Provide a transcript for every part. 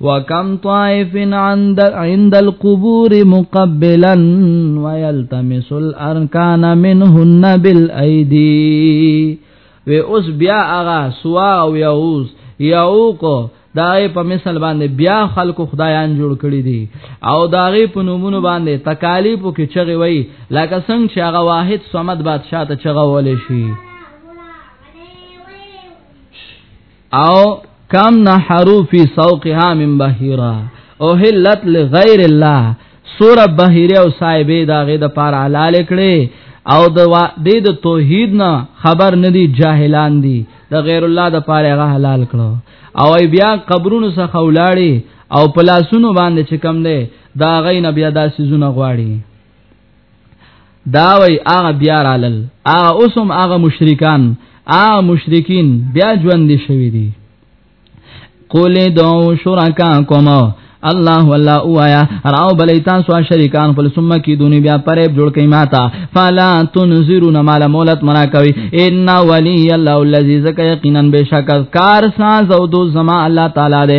وکم طائف عند عند القبور مقبلا ويلتمس الاركان منهن بالايدي و اوس بیا اغا سوا او یوز یوق داغه په مثال باندې بیا خلکو خدایان جوړ کړی دي او داغه په نومونو باندې تکالیف کې چغي وای لکه څنګه چې هغه واحد صمد بادشاہ ته چغه ولې شي او کم نحرو فی سوقها من بحیرا او حلت لغیر الله سور بحیره او صاحبې داغه د پار حلال کړي او د دې د توحید نه خبر ندي جاهلان دي د غیر الله د پاره هغه حلال کړو او بیا قبرونو څخه ولاړی او پلاسونو باندې چې کم دی دا غي نبی ادا سيزونه غواړي دا وای هغه بیا رالل هغه اوسم هغه مشرکان هغه مشرکین بیا ژوند شوی دي قول دو شرکا کومو الله ولا اوایا راو بلی تاسو شریکان خپل ثم کی دونی بیا پرېب جوړ کای ماتا فلا تنذرون مال مولت منا کوي ان ولی الله الذی زک یقینا بشک کار ساز او دو زما الله تعالی دے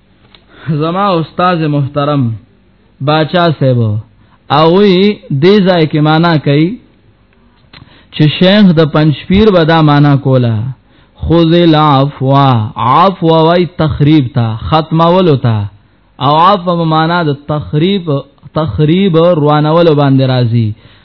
زما استاد محترم باچا صاحب او وی دې ځای کې معنا کوي چې شیخ د پنځپیر ودا معنا کولا خذ العفو عفو وای تخریب تا ختمولو تا او عفو معنا د تخریب تخریب روانولو باندې راځي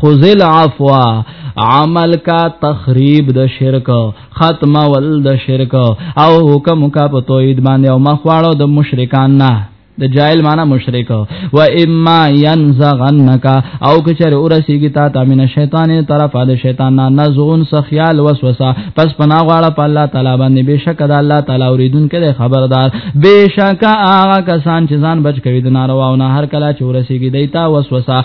خذل عفوا عمل کا تخریب د شرک ختم ول د شرک او حکم کا په توحید باندې او مخواړو د مشرکان نه د جاهل معنا مشرک و اما ينزغنک او کچر اورسیږي تا ته من شیطان طرف د شیطان نه نزغون سخیال وسوسه پس پنا غواړه په الله تعالی باندې بشک د الله تعالی اوریدونکو خبردار بشک هغه کسان چې ځان بچ کوي د ناروا او نه هر کله چې اورسیږي دیتا وسوسه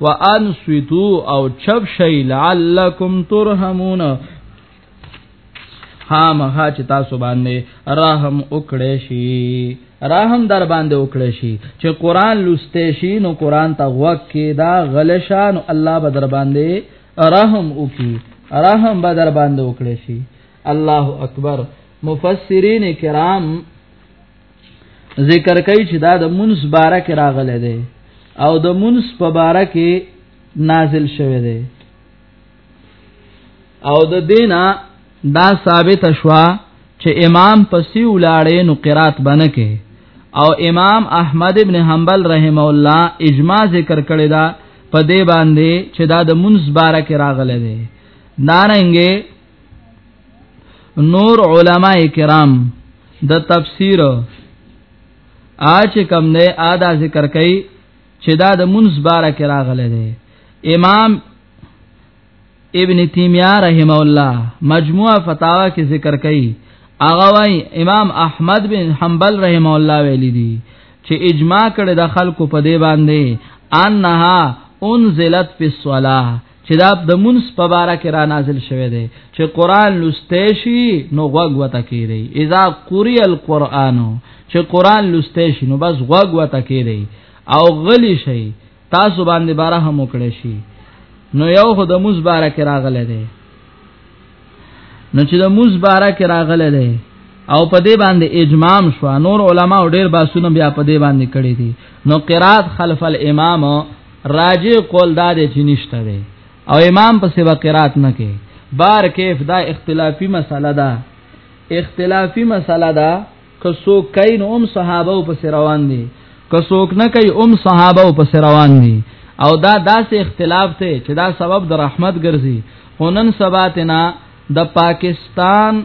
وانسویتو او چپ شی لعلکم ترحمون خامخا چې تاسو باندې رحم وکړې شي رحم در باندې وکړې شي چې قران لسته شي نو قران ته غوږ کې دا غلشان الله به در باندې رحم وکي رحم به در باندې وکړې شي الله اکبر مفسرین کرام ذکر کوي چې دا د منس باره کې راغلی دی او د منس په باره کې نازل شوی دی او د دینا دا ثابت شوا چې امام پسې ولاړې نو قرات بنه کې او امام احمد ابن حنبل رحم الله اجماع ذکر کړی دا په دې باندې چې دا د منس باره کې راغلی دی نارنګې نور علما کرام د تفسیر اچ کم نه ادا ذکر کوي چې دا د منځ بارا کې راغله ده امام ابن تیمیه رحم الله مجموعه فتاوا کې ذکر کوي اغه وای امام احمد بن حنبل رحم الله ویلي دي چې اجماع کړي د خلکو په دی باندې انها انزلت فی الصلاه چې دا د منس په باره کې را نازل شوی دی چې قران لسته شي نو غوږ وته کیږي اذا قرئ القرآن چې قران لسته شي نو بس غوږ وته کیږي او غلی شي تاسو باندې باره هم وکړي شي نو یو خو د موس باره کې راغله دی نو چې د موز بارا کې راغله ده او په دې باندې اجمام شو نور علما ډېر باسونه بیا په دې باندې کړی دي نو قرات خلف الامام راجع قول دا دې چې نشته ده او امام په سبا قرات نه کې بار کیف دا اختلافي مسله ده اختلافي مسله ده که څوک کوي نو هم صحابه او پس روان دي که څوک نه کوي هم صحابه او پس روان دي او دا داسې اختلاف ته چې دا سبب د رحمت ګرځي هونن سباتنا د پاکستان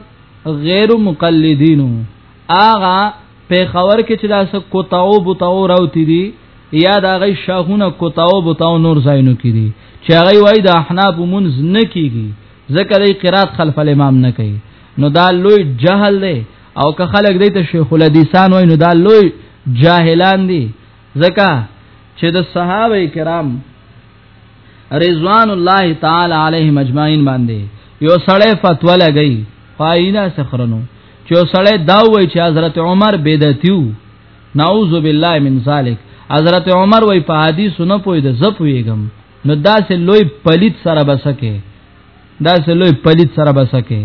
غیر مقلدینو آغا په خبر کې چې دا څه کوتاو بوتاو راوتی دي یا دا غي شاهونه کوتاو بوتاو نور ځایونو کې دي چې هغه وای د احناف مونږ نه کیږي ځکه دی قرات خلف الامام نه کوي نو دا لوی جهل دی او که خلک دی ته شیخ الحدیثان وای نو دا لوی جاهلان دي ځکه چې د صحابه کرام رضوان الله تعالی علیهم اجمعین باندې یو سړی فتوا لګی فاینا سخرنو چې یو سړی دا وای چې حضرت عمر بدعتیو نعوذ بالله من ذلک حضرت عمر وای په حدیث نه پوی د زپویګم نو داسې لوی پلیت سره بسکه داسې لوی پلیت سره بسکه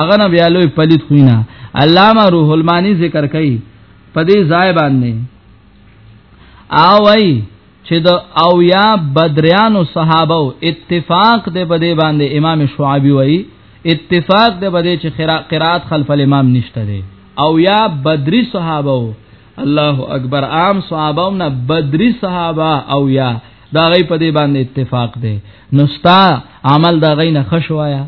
هغه نه بیا لوی پلیت خوینه علامه روح المانی ذکر کوي په دې ځای باندې او وای چې د او یا بدریانو صحابه اتفاق دې په دې باندې امام شعبي وای اتفاق دې په دې چې قرات خلف الامام نشته دي او یا بدری صحابه الله اکبر عام صحابه نه بدری صحابه او یا دا غي په دې باندې اتفاق دی نو ستا عمل دا غي نه خشوایا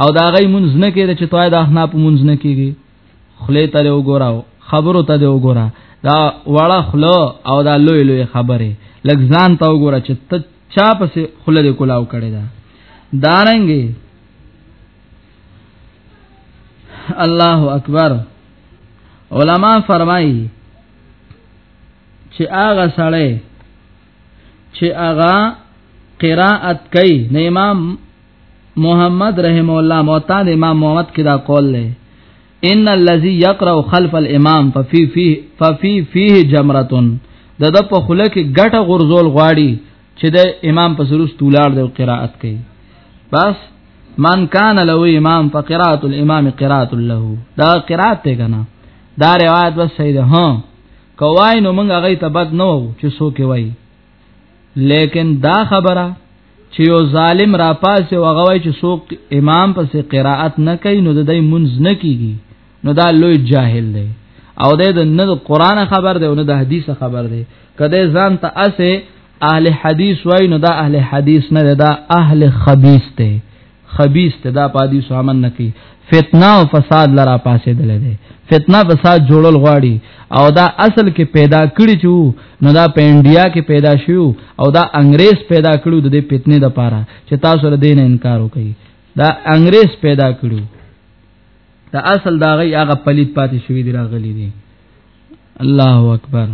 او دا غي مونږ نه کېده چې توای دا نه په مونږ نه کېږي خله ته له وګوراو خبرو ته له وګورا دا وړه خله او دا لوی لوی خبره لګ ځان ته وګوره چې ته چا پسې خله دې کولاو کړي دا دارنګي الله اکبر علما فرمایي چې هغه سړی چې اغا قراءت کوي د امام محمد رحم الله موتا د امام محمد کې دا قول لې ان الذي يقرأ خلف الامام ففي فيه ففي فيه جمره د د په خله کې ګټه غرزول غواړي چې د امام په سروس تولار د قراءت کوي بس من کان له امام فقرات الامام قرات له دا قرات ته کنه دا روایت بس صحیح ده ها کوای نو موږ هغه ته بد نه وو چې سو کې وای لیکن دا خبره چې یو ظالم را پاسه او هغه وای چې سو امام پس قرائت نه کوي نو د دې منځ نه کیږي نو دا لوی جاهل دی او د نه قران خبر دی او نه د حدیث خبر دی کله ځان ته اسه اهل حدیث وای نو دا اهل حدیث نه دا اهل خبیث دی خبيث ته دا پادي سامن نه کوي فتنه او فساد لرا پاسې دلې ده فتنه فساد جوړول غواړي او دا اصل کې پیدا کړی چې نو دا په انډیا کې پیدا شو او دا انګريز پیدا کړو د دې فتنې د پاره چې تاسو له دین انکار وکړي دا انګريز پیدا کړو دا اصل دا غي هغه پلیت پاتې شوی دی راغلی دی الله اکبر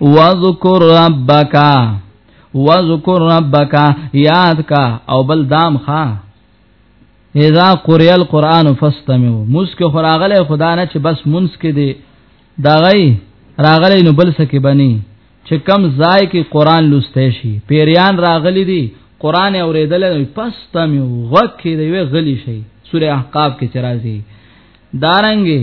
وذکر ربک وذکر ربک یاد کا او بل دام خا اذا قرئ القرآن فاستمعوا مسک خراغله خدا نه چې بس منس کې دی دا غي راغلی نو بل سکه بني چې کم ځای کې قرآن لوستې شي پیریان راغلي دي قرآن اوریدل نو فاستمعوا غکې دی وی غلی شي سوره احقاف کې چرایي دارنګي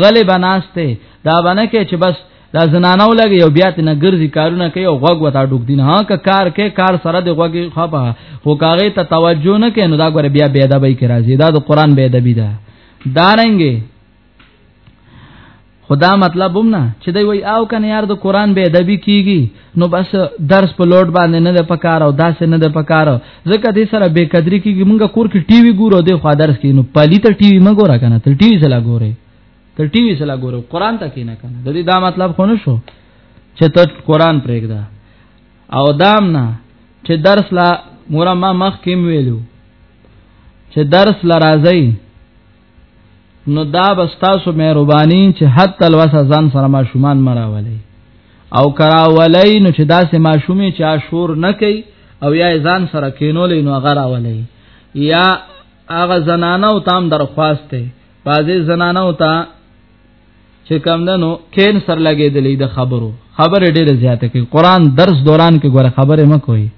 غلې بناسته دا باندې کې چې بس دا زنانو لګي او بیا تنه ګرځي کارونه کوي او غوګ وتا ډوک دین ها که کار کې کار سره د غوګي خپه خو کاغه ته توجه نه کینو دا ګره بیا بی ادبی کې راځي دا د قران بی ادبی ده دارنګي خدا مطلب هم نه چې دوی او کنه یار د قران بی ادبی کیږي نو بس درس په لوډ باندې نه ده پکار او داسې نه ده پکار ځکه دې سره بے قدری کیږي مونږه کور کې ټي وي ګورو دې خو درس کې نو پلي ته ټي وي ما ګورا کنه ته ټي وي سره ګورې ته ټي وي سره ګورې قران ته کې نه کنه د دې دا مطلب خو نه شو چې ته قران پرېږده او دام نه چې درس لا مور ما مخ کې ویلو چې درس لرازي نو دا بستاسو مهرباني چې حتی الوسه ځان سره ما شومان مراولي او کراولي نو چې داسې ما شومې چې شور نه کوي او یا ځان سره کینولې نو هغه راولي یا هغه زنانه او تام درخواست ته بازي زنانه او ته چې کم دنو کینسر لګېدلې د خبرو خبره ډېره زیاته کوي قران درس دوران کې ګوره خبره مکوي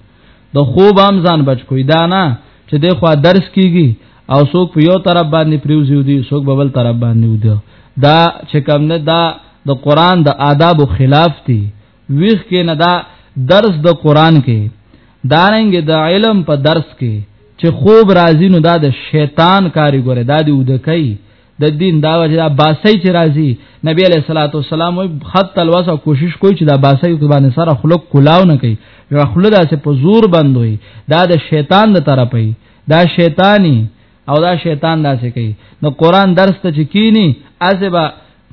د خوب هم ځان بچ کوي دا نه چې د خو درس کیږي او څوک په یو طرف باندې پریوزي ودی څوک په بل طرف باندې ودی دا چې کم نه دا د قران د آداب خلاف دي ویخ کې نه دا درس د قران کې دارنګ د دا علم په درس کې چې خوب راځي نو دا د شیطان کاری ګوره دا دی ودکې د دین دا وجه دا باسي چې راځي نبی علیہ الصلوۃ والسلام خط تلوس او کوشش کوي چې دا باسي په باندې سره خلق کلاو نه کوي یو خلق داسې په زور بندوي دا د شیطان د طرفه دا شیطانی او دا شیطان داسې کوي نو قران درس ته چې کینی ازبا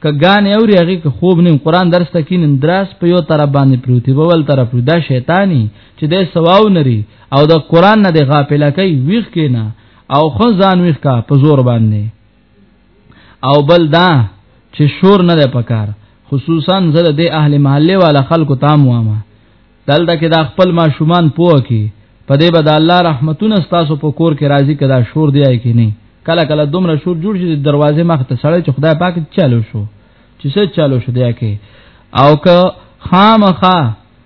کګان اوري هغه که خوب نه قران درس ته کینن دراس په یو طرف باندې پروتي په بل طرف دا شیطانی چې د سواو نری او د قران نه د غافل کوي ویخ کینا او خو ځان ویخ کا په زور باندې او بل دا چې شور نه ده پکار خصوصا زه د اهل محله والا خلکو تام وامه دلته کې دا خپل ماشومان پوه کی په دې به د الله رحمتونه ستاسو په کور کې راضي کدا شور دی آی کې نه کله کله دومره شور جوړ شي د دروازې مخ ته سړی چې خدای پاک چالو شو چې څه چالو شو دی کې او که خامخا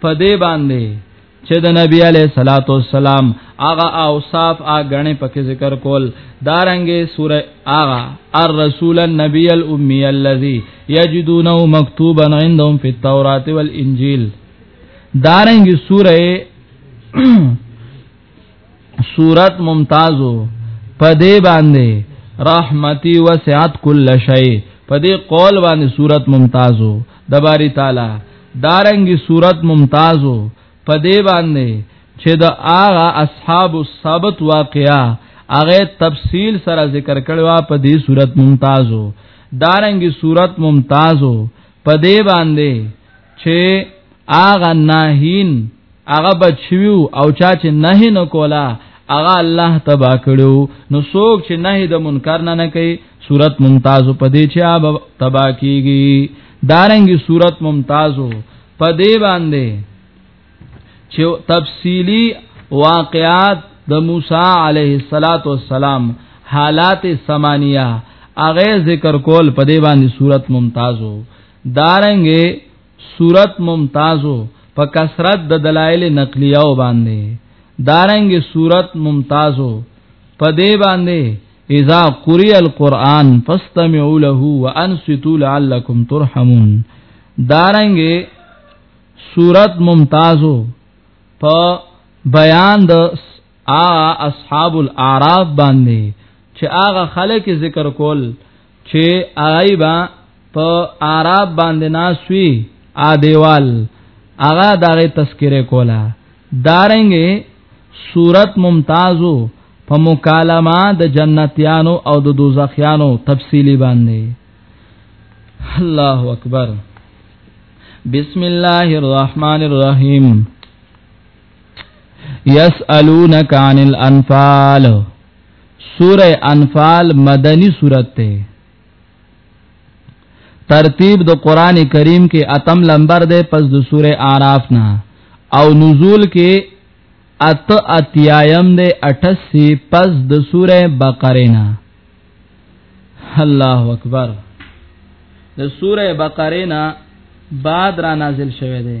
په دې باندې چې د نبی علی صلوات و سلام هغه اوصاف اګنې پکې ذکر کول دارنګې سوره اغا الرسول النبی الامی الذی یجدونه مکتوبا عندهم فی التوراۃ والانجیل دارنګې سوره صورت ممتازو په دې باندې رحمتي وسعت کل شی په دې قول باندې صورت ممتازو د باری تعالی دارنګي صورت ممتازو په دې باندې چې د آغا اصحاب السبت واقعا هغه تفصیل سره ذکر کړو په دې صورت ممتازو دارنګي صورت ممتازو په دې باندې چې اغه ناهین اغه بچویو او چا چې نه نه کولا اغه الله تبا کړو نو څوک چې نه د منکر نه نه کوي صورت ممتاز په دې چې اب تبا کیږي دارنګي صورت ممتازو په دې باندې چې تفصیلی واقعات د موسی علیه الصلاۃ والسلام حالات سمانیه اغه ذکر کول په دې باندې صورت ممتازو دارنګه صورت ممتازو په کثرت د دلایل نقلیه او باندې دارنګه صورت ممتازو په دې باندې اذا قرئ القرآن فاستمعوا له وانصتوا لعلكم ترحمون دارنګه صورت ممتازو په بیان د اصحاب الاعراف باندې چې هغه خلک ذکر کول چې آیبا په عرب باندې ناسوي ا دیوال هغه دغه تذکره کولا دارنګي صورت ممتازو په مکالمه د جنتیانو او د دوزخیانو تفصیلی باندې الله اکبر بسم الله الرحمن الرحیم یسالونک عن الانفال سوره انفال مدنی سورت ته ترتیب د قران کریم کې اتم لمبر ده پس د سوره اعراف نه او نزول کې ات اتیایم ده 88 پس د سوره بقره نه الله اکبر د سوره بقره نه بعد را نازل شوه ده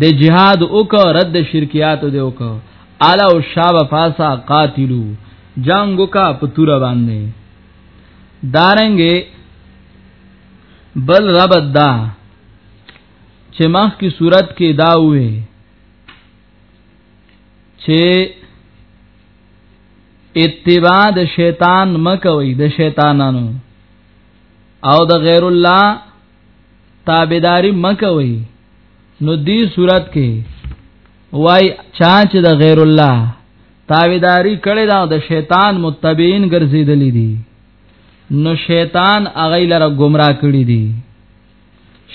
د جهاد وک رد شرکیات دی وک اعلی او شاب فاسا قاتلو جنگ وکا پتور باندې دارنګې بل ربط دا چې مخ کی صورت کې دا وې چې اتباع د شیطان مکوي د شیطانانو او د غیر الله تابعداري مکوي نو دې صورت کې وای چا چې د غیر الله تابعداري کړې دا د شیطان متبعين ګرځیدلې دي نو شیطان هغه لره گمراه کړی دي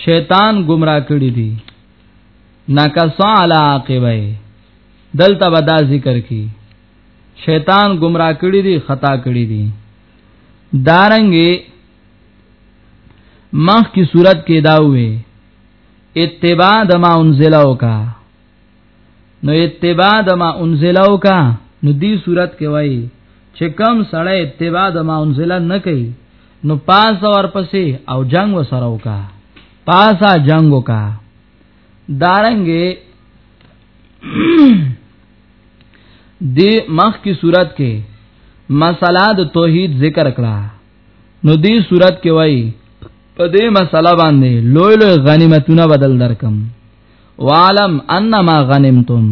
شیطان گمراه کړی دي نکس علی عاقبه دلته ودا ذکر کی شیطان گمراه کړی دي خطا کړی دي دارنګي مخ کی صورت کې دا وې اتباع د ما انزلو کا نو اتباع د ما انزلو کا نو دی صورت کې وای چې کم سړی اتباع د ما انزله نه کوي نو پاس اور پسې او جنگ وسره وکا پاسا جنگ وکا دارنګې دی مخ کی صورت کې مسله د توحید ذکر کړه نو دې صورت کې وای په دې مسله باندې لوی لوی غنیمتونه بدل درکم وعلم انما غنمتم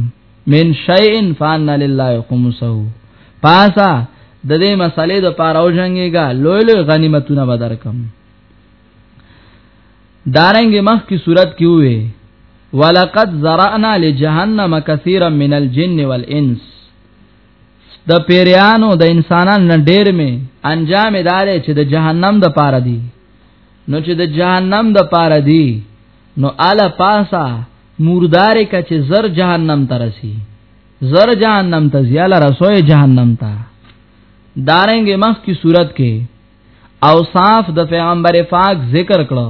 من شیء فان لله خمسه پاسا د دې مسلې د پاره او جنگيګا لوی لوی غنیمتونه بدل کم دارنګ مخ کی صورت کې وې ولقد زرعنا لجهنم كثيرا من الجن والانس د پیریانو د انسانانو نه ډیر می انجام دار چې د جهنم د پاره دی نو چې د جهنم د پاره دی نو الا پاسا مردار کا چې زر جهنم ترسي زر جهنم ته زیاله رسوي جهنم ته دارنګ مخ کی صورت کې اوصاف د پیغمبر پاک ذکر کړو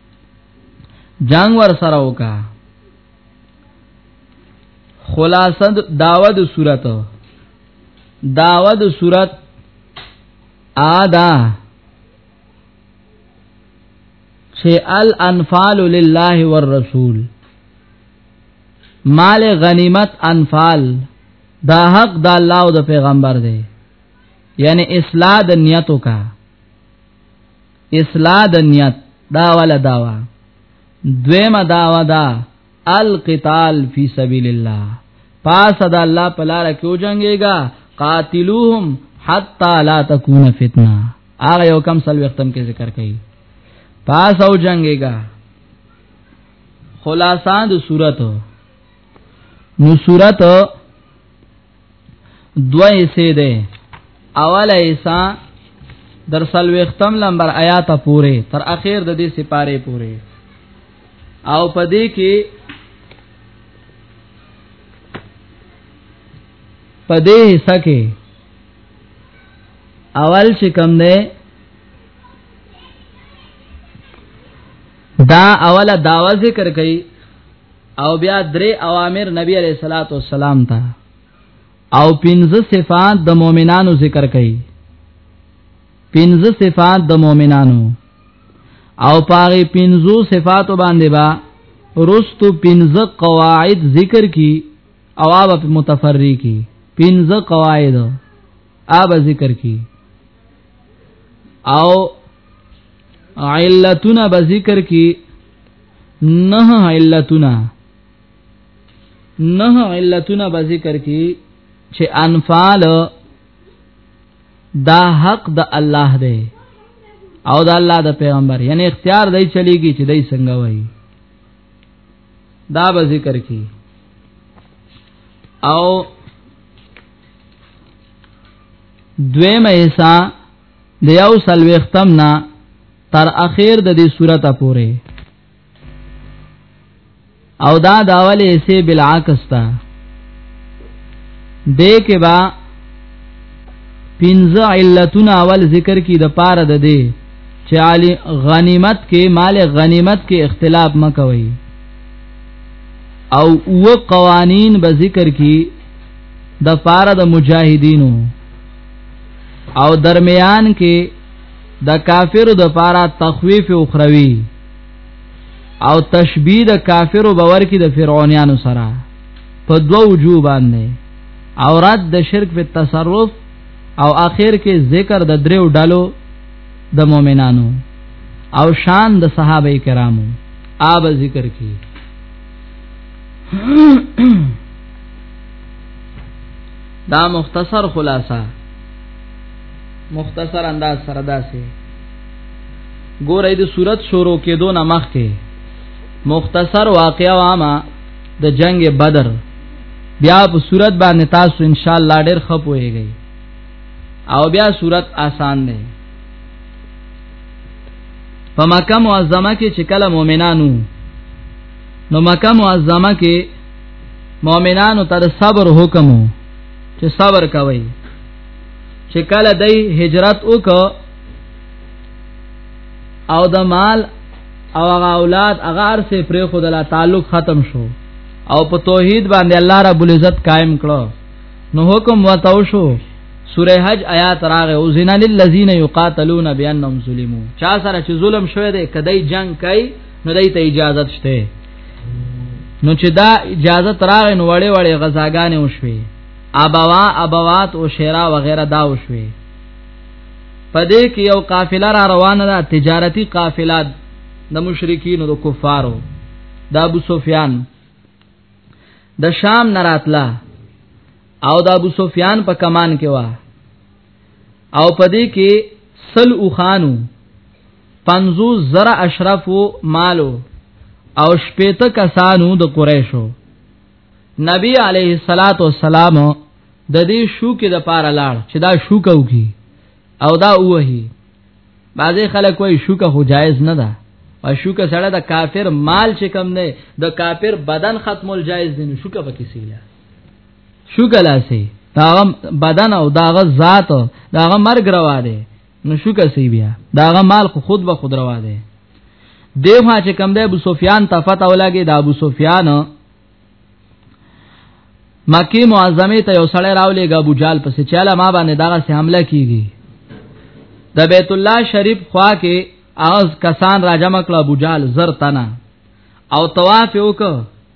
جنگ ور سره وکا خلاصه داوا د صورت داوا د صورت آدا چې الانفال لله والرسول مال غنیمت انفال دا حق د الله او د پیغمبر دی یعنی اصلاح د نیتو کا اصلاح د نیت دا ولا داوا دویمه داوا دا القتال فی سبیل الله پاس د الله په لار کې وجنګيږي قاتلوهم حتا لا تکون فتنه هغه یو کم سل وختم کې ذکر کړي پاس او جنگيږي خلاصان د صورت نو صورت دوه حصے ده اوله حصہ در سلوختم لمبر آیات پورې تر اخر د دې سپاره پورې او پدې کې پدې حصہ کې اول چې کم ده دا اوله داوا ذکر کړي او بیا درې اوامر نبی علیہ الصلوۃ والسلام ته او پنځه صفات د مؤمنانو ذکر کړي پنځه صفات د مؤمنانو او پاره پنځو صفات باندې با رستو پنځه قواعد ذکر کی او اب په متفری کی پنځه قواعد اب ذکر کی او علتونه به ذکر کی نه علتونه نه علتونه به ذکر کی چې انفال دا حق د الله دی او د الله د پیغمبر یعنی اختیار دی چلیږي چې دای څنګه وایي دا به ذکر کی او دویم ایسا د یو سلوختم نه تر اخر د دې سورته پورې او دا داوله سه بالعکس تا دې کې با پنځه علتونه اول ذکر کی د پاره د دې چې علی غنیمت کې مال غنیمت کې اختلاف مکوي او او قوانین به ذکر کی د پاره د مجاهدینو او درمیان کې د کافرو د پاره تخویف اخروی او تشبیه د کافرو باور کې د فرعونانو سره په دوه وجوه باندې او رد د شرک په تصرف او اخر کې ذکر د دریو ډلو د مؤمنانو او شان د صحابه کرامو آب ذکر کی دا مختصر خلاصہ مختصر انداز سره داسې ګورې د صورت شروع کېدو نه مخکې مختصر واقعا وامه د جنگ بدر بیا په صورت باندې تاسو ان شاء الله ډېر خپويږئ او بیا صورت آسان دی په مکه معظمه کې چې کله مؤمنانو نو مکه معظمه کې مؤمنانو تر صبر حکم چې صبر کوي چې کله دای هجرت وکړ او د مال او هغه اولاد هغه ارسه پر خدای تعلق ختم شو او په توحید باندې الله رب العزت قائم کړو نو حکم وتاو شو سوره حج آیات راغه او زنا للذین یقاتلون بانهم ظلموا چا سره چې ظلم شوی دی کدی جنگ کوي نو دای ته اجازه شته نو چې دا اجازه راغې نو وړې وړې غزاګانې وشوي ابوا ابوات او شیرا وغیرہ دا وشوي پدې کې یو قافله را روانه ده تجارتی قافله د مشرکین او د کفارو د ابو سفیان د شام نراتلا او د ابو سفیان په کمان کې وا او پدې کې سل او خانو 50 زره اشرف مالو او شپېته کسانو د قریشو نبی علیه الصلاۃ والسلام د دې شوکې د پاره لاړ چې دا شوکه وکي او دا وਹੀ بعضې خلک وایي شوکه خو جایز نه ده او شوکه سره د کافر مال چې کم نه د کافر بدن ختمول جایز دي نو شوکه پکې سیلا شوکه لاسي داغه بدن او داغه ذات داغه مرګ روا دي نو شو کسي بیا داغه مال خو خود به خود روا دی دیوه چې کم ده ابو سفیان ته فتح ولګي دا ابو سفیان مکی معظمه ته یو سړی راولېګا ابو جال پسې چاله ما باندې دغه سه حمله کیږي د بیت الله شریف خوا کې اغاز کسان راجمع کړه ابو جال زر تنه او طواف وکړه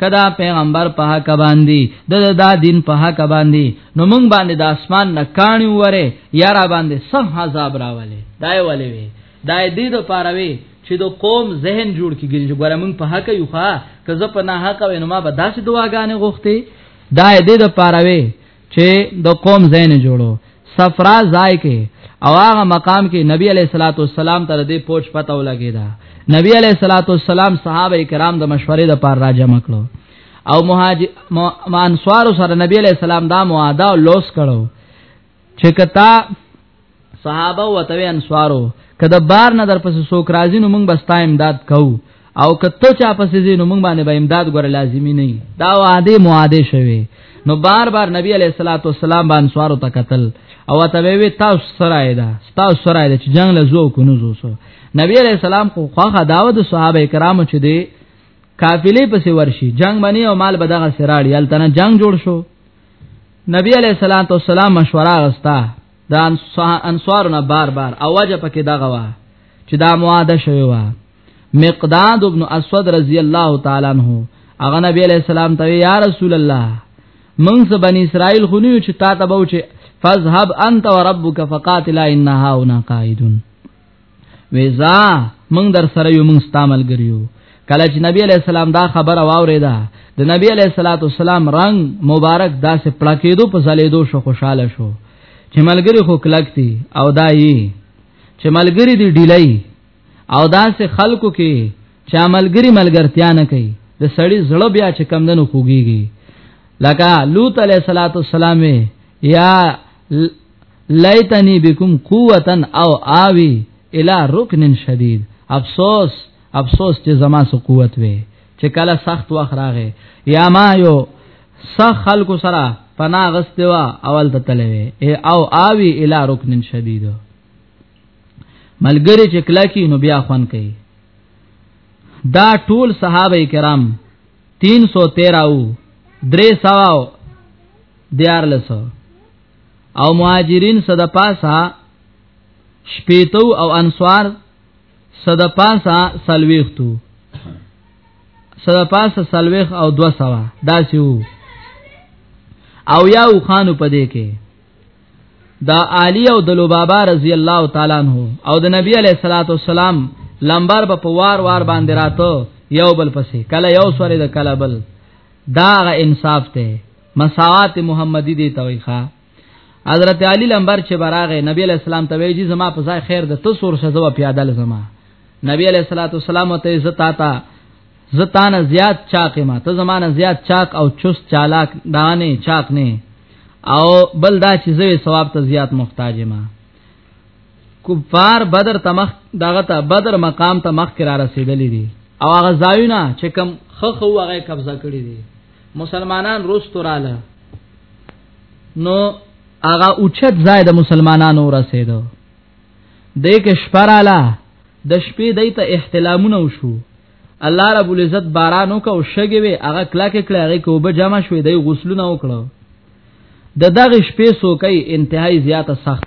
کدا پیغمبر په حق باندې د دا دین په حق باندې نو مونږ باندې د اسمان نه کانی وره یا را باندې سم عذاب راولې دای ولې وی دای دې د پاروي چې د قوم ذهن جوړ کیږي چې ګوره مونږ په حق یو ښا که زه په نه حق وینم ما به داسې دواګانې غوښتي دای دې د پاروي چې د قوم زین جوړو صفرا ځای کې او هغه مقام کې نبی علیہ الصلوۃ والسلام تر دې پوج پته ولګی دا نبی علیہ الصلوۃ والسلام صحابه کرام د مشورې د پار راجم کړو او مهاجر مانسوار سره نبی علیہ السلام دا معاهده لوس کړو چې کتا صحابه وتوی انصارو کده بار نه در پس سوک راځي نو موږ بستا امداد کو او کته چا پس زی نو موږ باندې به امداد ګور لازمی نه دا وعده معاده شوی نو بار بار نبی علیہ الصلوۃ والسلام باندې انصارو ته قتل او ته وی تاسو سره ایدا تاسو سره ایدا چې جنگ له زو کو نو زو سو نبی علیہ السلام خو خواخه داوود صحابه کرامو چې دی قافلې پسې ورشي جنگ باندې او مال بدغه سراړي التنه جنگ جوړ شو نبی علیہ الصلوۃ والسلام مشوره غستا د انصارونه بار بار اواجه پکې دا غوا چې دا مواده شوی و مقداد ابن اسود رضی الله تعالی عنہ هغه نبی علیہ السلام ته یا رسول الله من س بنی اسرائیل خو نیو چې تا ته بوچه فذهب انت وربک فقاتلا انها هنا قائدون ویزا مونږ در سره یو مونږ استعمال ګریو کله چې نبی علی السلام دا خبره واوریده د نبی علی صلوات والسلام رنگ مبارک داسې پړکېدو په زلیدو شو خوشاله شو چې ملګری خو کلکتی او دایي چې ملګری دی ډیلای او داسې خلکو کې چې ملګری ملګرتیا نه کوي د سړی زړه بیا چې کمندنو خوږیږي لکه لوط علیه السلام یا لیتنی بكم قوتا او آوی الى رکن شدید افسوس افسوس چې زما سو قوت وې چې کله سخت وخت راغې یا ما یو سخ خلکو سره پنا غستوا اول ته تلوي او آوی الی رکن شدید ملګری چې کلا کی نو بیا خوان کوي دا ټول صحابه کرام 313 او 300 دیار لسو او مهاجرین صد پاسا شپیتو او انصار صد پاسا سلویختو صد پاسا سلویخ او دو سوا داسی وو او یا او خانو پدې کې دا علی او د لوبابا رضی الله تعالی عنہ او د نبی علیہ الصلوۃ والسلام لمبر په پوار وار باندې راتو یو بل پسې کله یو سوري د کله بل دا غ انصاف ته مساوات محمدی دی توي ښا حضرت علی لمبر چې براغه نبی علیہ السلام ته ویجی زما په ځای خیر د تو سور شزو پیادل زما نبی علیہ الصلوۃ والسلام ته زتا تا زتانه زیات چاق ما ته زمانه زیات چاق او چست چالاک دانه چاق نه او بل دا چې زوی ثواب ته زیات محتاج ما کفار بدر تمخ دغه ته بدر مقام ته مخ کرا رسیدلې دي او هغه ځایونه چې کم خخ هغه قبضه کړی دي مسلمانان روستو رااله نو هغه اوچت ځای د مسلمانانو رسیدو د کې شپراله د شپې دای ته احتلامونه وشو الله رب العزت باران وکاو شګي وي هغه کلا کې کړه هغه کوبه جمع شوې دای غسلونه وکړو د دغه شپې سوکې انتهائی زیاته سخت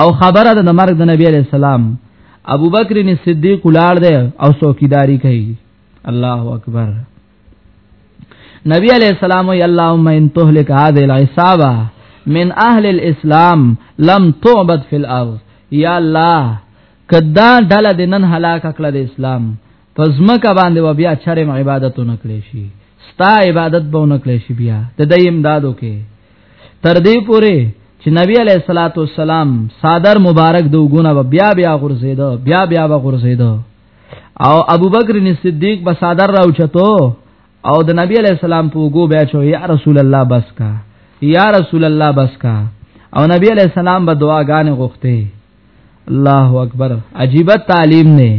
او خبره ده د مرګ د نبی علیہ السلام ابو بکر نے صدیق ولار دے او څوکیداری کوي الله اکبر نبی علیہ السلام ی اللهم ان تهلك هذه العصابه من اهل الاسلام لم تعبد في الارض یا الله کدا ډله د نن هلاک کړه د اسلام پزمکه باندې و بیا چرم عبادت نه کړی شي ستا عبادت به نه کړی شي بیا د دې امدادو کې تر دې پوره چې نبی علیہ الصلوۃ والسلام صادر مبارک دو ګونه بیا بیا غرزیدو بیا بیا به غرزیدو او ابوبکر صدیق به صادر راوچتو او د نبی علیہ السلام په وګو بیا چو یا رسول الله بس کا یا رسول الله بس کا او نبی علیہ السلام به دعاګانې غوښته الله اکبر عجیب تعلیم نه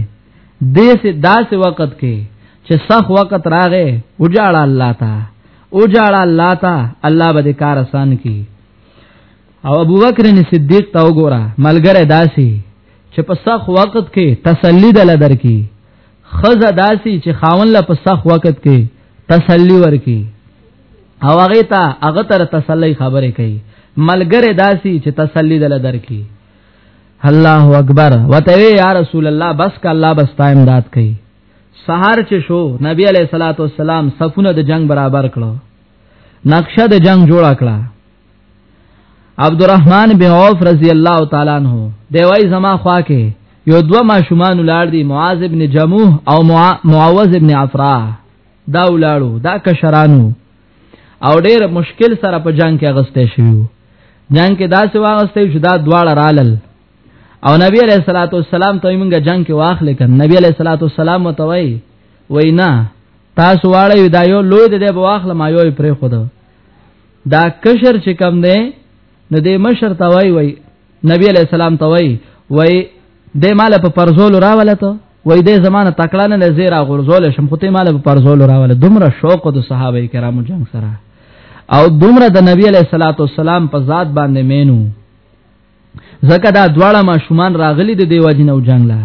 دې سه داسې وخت کې چې صح وخت راغې وجاړه الله تا وجاړه الله تا الله به کار آسان کی او ابو بکر صدیق تا وګوره ملګری داسي چې په صح وخت کې تسلی دل درکې خزه داسي چې خاون له په صح وخت کې تسلی ورکې او هغه ته هغه تر تسلی خبره کوي ملګری داسي چې تسلی دل درکې الله اکبر وته یا رسول الله بس ک الله بس تا امداد کوي سحر چې شو نبی علیہ الصلوۃ والسلام صفونه د جنگ برابر کړو نقشه د جنگ جوړ کړه عبدالرحمن بن عوف رضی الله تعالی عنہ دی وای زما خوا کې یو دو ماشومان ولار دي معاذ ابن جموح او معوذ ابن عفراء دا ولاړو دا کشرانو او ډېر مشکل سره په جنگ کې اغسته شوی جنگ کې داسې واغسته چې دا دواړه رالل او نبی علیہ الصلوۃ والسلام ته موږ جنگ کې واخلې کړ نبی علیہ الصلوۃ والسلام متوي وینا تاسو واړی دا یو لوی دی به واخله ما یو پرې خود دا کشر چې کم دی نو دې مشر توای وای نبی علی السلام توای وای دې مال په پرزول راولته وای دې زمانه تکړه نه زیرا غرزول شم خو ته مال په پرزول راول دومره شوق د صحابه کرامو جنگ سره او دومره د نبی علیہ الصلوۃ والسلام په ذات باندې مینو زکه دا دواړه ما شومان راغلي د دیو جنو جنگ لا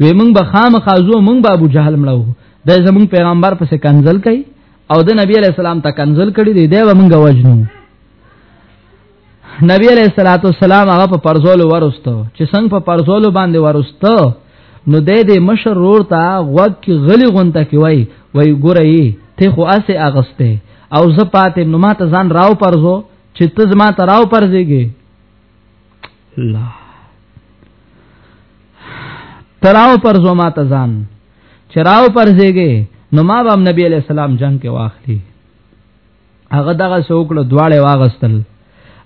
وې مونږ به خام خازو مونږ به ابو جهل مړو د زمون پیغمبر پسې کنزل کړي او د نبی علیہ السلام ته کنزل کړي دی دی مونږ وجنو نبی علیہ الصلوۃ والسلام هغه په پرزولو ورستو چې څنګه په پرزولو باندې ورستو نو د دې مشر رور ته غوږ کې غلی غونته کې وای وای ګورې ته خو اسه اغسته او زه پاتې نو ما ته ځان راو پرزو چې ته زما ته راو پرځېږي الله تراو پرزو ما ته ځان چراو پرځېږي نو ما به نبی علی السلام جنگ کې واخلي هغه دغه سوکړه دواړه واغستل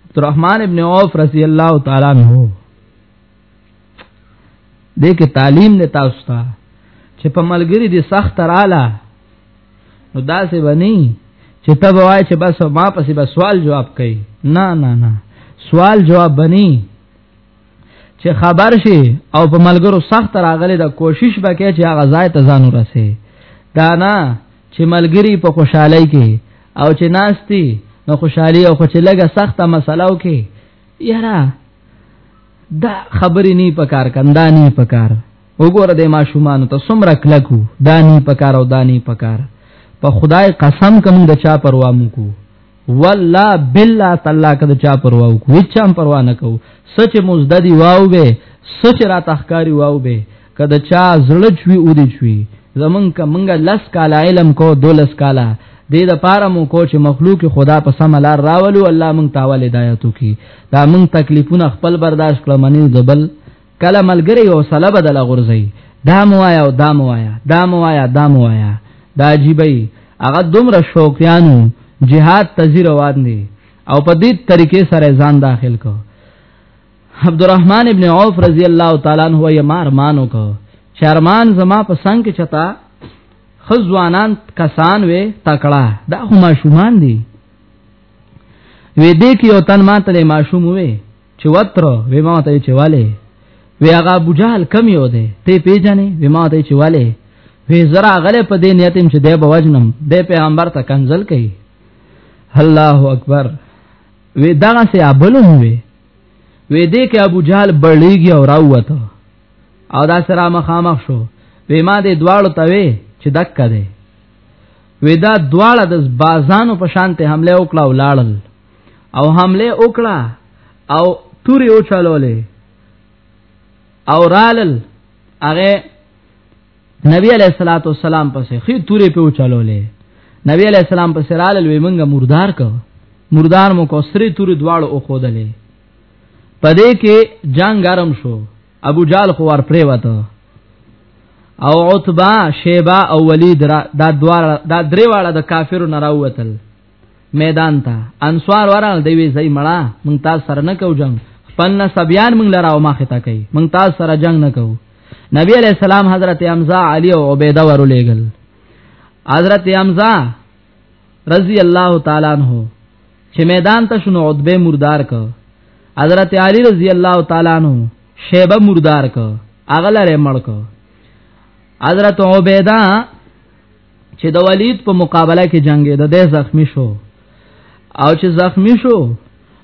عبدالرحمن ابن عوف رضی الله تعالی عنہ دې کې تعلیم نه تاسو ته چې په ملګری دي سخت رااله نو دا څه بني چې ته وای چې بس ما پسې بس سوال جواب کوي نه نه نه سوال جواب بني چې خبر شي او په ملګرو سخت راغلي دا کوشش وکړي چې هغه ځای ته ځان ورسي دا نه چې ملګری په خوشحالي کې او چې ناشتي نو خوشحالي او چې لګه سخته مسله وکي یاره دا خبرې نه پکار کندا نه پکار وګوره د ماشومان ته سمره کلکو دا نه پکار او دا نه پکار په خدای قسم کوم د چا پروا مو کو والله بالله تعالی کده چا پروا وکړو هیڅ هم پروا نه کوو سچ مزددي واو به سچ را تخکاری واو به کده چا زړه چوي او دي چوي زمونږ کمنګ لس کالا علم کو دولس کالا دې د پاره مو کو چې مخلوق خدا په سم لار راولو الله مونږ تاول هدایتو کی دا مونږ تکلیفونه خپل برداشت کړو منی زبل کله ملګری او سلا بدل غورځي دا موایا او دا موایا دا موایا دا موایا دا عجیبای هغه دومره شوقیانو جهاد تزیر روان دي او په دې طریقې سره ځان داخل کو عبدالرحمن ابن عوف رضی الله تعالی عنہ یې مار مانو کو چرمان زما په څنګ کې چتا خزوانان کسان وې تکړه دا هم شومان دي وې دې کې او تن ماته ماشوم وې چې وتر وې ما ته چې والي وی هغه ابو جهل کم یو دی ته پیژنې وی ما ته چې والي وی زرا غلې په دې نیتم چې دی به وجنم دی پیغمبر ته کنزل کړي الله اکبر وی دغه سي ابلوم وی وی دې کې ابو جهل بړېږي او راوته او دا سره مخامخ شو وی ما دې دواړو ته وی چې دک کده وی دا دواړه د بازانو په شانته حمله وکړه او لاړل او حمله وکړه او توري او چلولې او رالل هغه نبی علیہ الصلوۃ والسلام پسې خې تورې په چلولې نبی علیہ السلام پسې رالل وی منګه مردار کو مردار مو کو سری تورې دواړو او خودلې پدې کې جنگ ګرم شو ابو جال خو ور پرې وته او عتبہ شیبہ او ولید دا دوار دا درې واړه د کافرو نه راوتل میدان ته انصار ورال دی وی زئی مړه مونږ تاسو سره نه کو جنگ خپل نه سبيان مونږ لراو ما خطا کوي مونږ تاسو سره جنگ نه کو نبی علیہ السلام حضرت حمزه علی او عبیده ورولېګل حضرت حمزه رضی الله تعالی عنہ چې میدان ته شنو عتبه مردار ک حضرت علی رضی الله تعالی عنہ شیبه مردار ک اغلره مړ ک حضرت عبیده چې د ولید په مقابله کې جنگي د دې زخمی شو او چې زخمی شو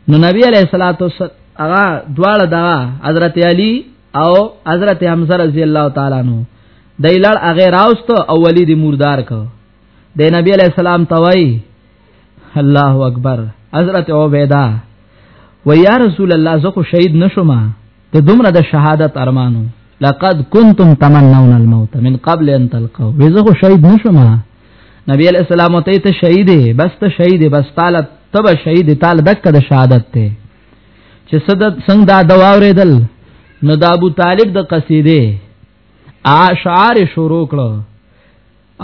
نو نبی علیہ الصلوۃ والسلام هغه دواړه دا حضرت علی او حضرت حمزه رضی الله تعالی عنہ د لړ هغه راوست او ولید مردار کو د نبی علیہ السلام توای الله اکبر حضرت عبیدہ و یا رسول الله زه خو شهید نشم ته دومره د شهادت ارمانو لقد كنتم تمنون الموت من قبل ان تلقوا وزه خو شهید نشم نبی علیہ السلام ته ته شهید بس ته شهید بس تعالی تب شهید تعالی دک د شهادت ته چې صدد څنګه دا دوا ورېدل نو د ابو طالب د قصیده اشعار شروع کړو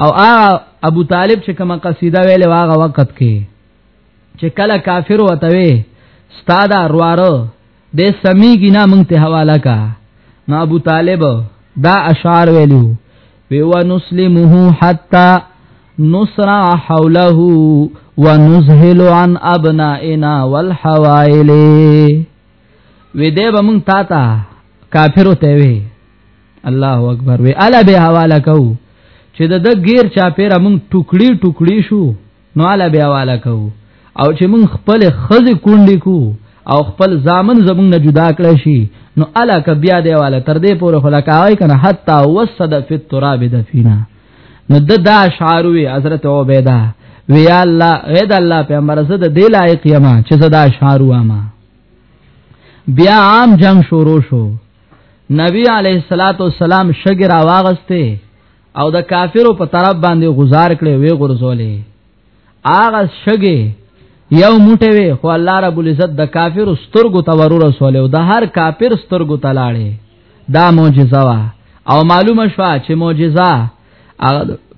او هغه ابو طالب چې کومه قصیده ویلې واغه وخت کې چې کله کافر وته وي استاد اروارو د سميږي نه مونږ ته حواله کا نو ابو طالب دا اشعار ویلو وی ونسلمه حتا نصر حوله ونزهل عن ابنائنا والحوائل وی دې به مونږ تا تا کافر ته وي الله اکبر وی الا به حواله کو چې د د غیر چا پیرا مونږ ټوکړي ټوکړي شو نو الا به حواله کو او چې مونږ خپل خزه کونډې کو او خپل ځامن زمونږ نه جدا کړی شي نو الا ک بیا دی والا تر دې پورې خلکای کنه حتا وسد فی التراب دفینا نو د دا شعروی حضرت عبیده وی الله اے د الله پیغمبر زه د دې لایق یم چې زه دا شعرو ما بیا عام جنگ شروع شو نبی علیہ الصلات والسلام شګر واغسته او د کافرو په طرف باندې گزار کړي وی غرزولې اغه شګي یو موټه وی خو الله رب العزت د کافر سترګو ته ورور رسول او د هر کافر سترګو ته لاړې دا معجزه وا او معلومه شو چې معجزه